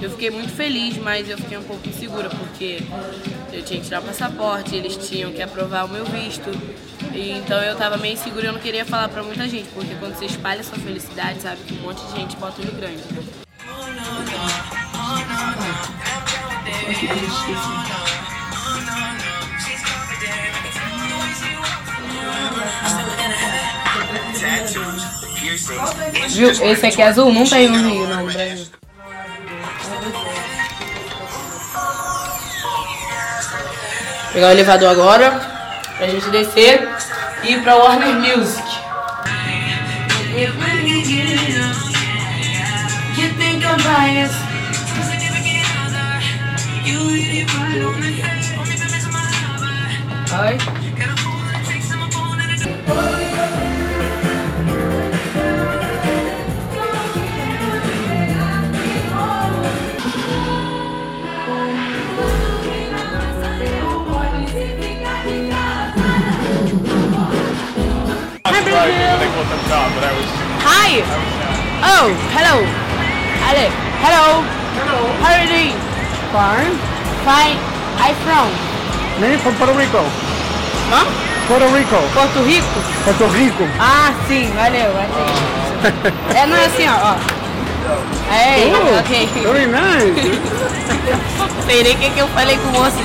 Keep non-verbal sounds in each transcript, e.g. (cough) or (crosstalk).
Eu fiquei muito feliz, mas eu fiquei um pouco insegura, porque eu tinha que tirar o passaporte, eles tinham que aprovar o meu visto. E, então eu tava meio insegura e eu não queria falar pra muita gente, porque quando você espalha sua felicidade, sabe, que um monte de gente bota olho grande. Né? Viu? Esse aqui é azul? Não tem no Rio, não, no Brasil. Pegar o elevador agora, pra gente descer e ir pra Warner Music. Oi? Hi. Oh, hello. Hello. Hello. Hello. How are you doing? Fine. Fine. I from. Me from Puerto Rico. Hã? Puerto Rico. Porto Rico? Puerto Rico. Ah, sim, valeu, valeu. É, não é assim, ó. ó. É, Oh, ok. Very nice. (laughs) Sei o que, que eu falei com o moço.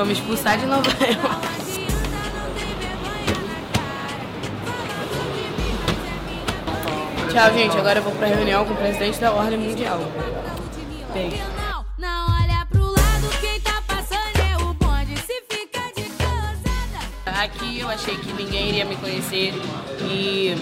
Vão me expulsar de Nova York. Tchau, gente. Agora eu vou pra reunião com o presidente da Ordem Mundial. Tem. Tá é. Aqui eu achei que ninguém iria me conhecer e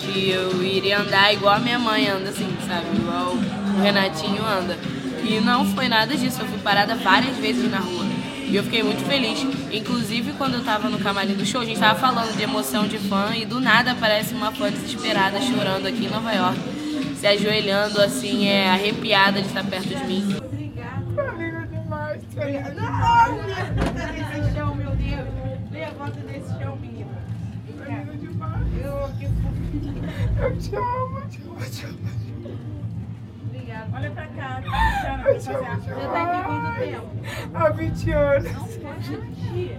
que eu iria andar igual a minha mãe anda, assim, sabe? Igual o Renatinho anda. E não foi nada disso, eu fui parada várias vezes na rua. E eu fiquei muito feliz. Inclusive, quando eu tava no camarim do show, a gente tava falando de emoção de fã e do nada aparece uma fã desesperada chorando aqui em Nova York, se ajoelhando, assim, é arrepiada de estar perto de mim. Amigo demais, amigo demais. Desse chão, meu Deus. Levanta desse chão, menina. Eu te amo, te amo, te amo. Obrigada. Olha pra cá. Você tá aqui quanto tempo? Há 20 anos. Pode.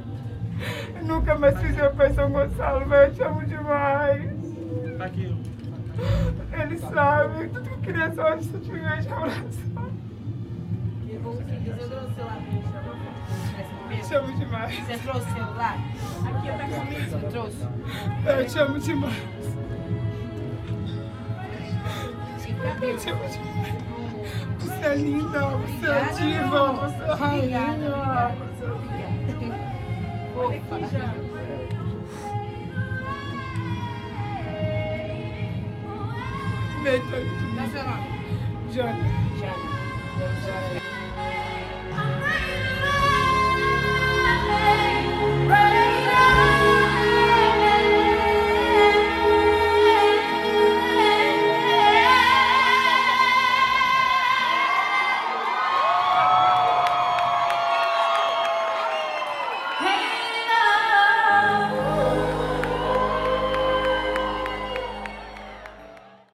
Eu nunca mais fiz meu pai São Gonçalo, mas eu te amo demais. Tá aqui. Ele sabe. Tudo que eu queria só antes de vinha de abraçar. E como se diz, eu trouxe o celular pra. Te amo demais. Você trouxe o celular? Aqui, tá comigo. Você trouxe? Eu te amo demais. Eu te amo demais. Você é linda, você é diva, você é rainha. Olha aqui, já. Nome? Jana. Jana.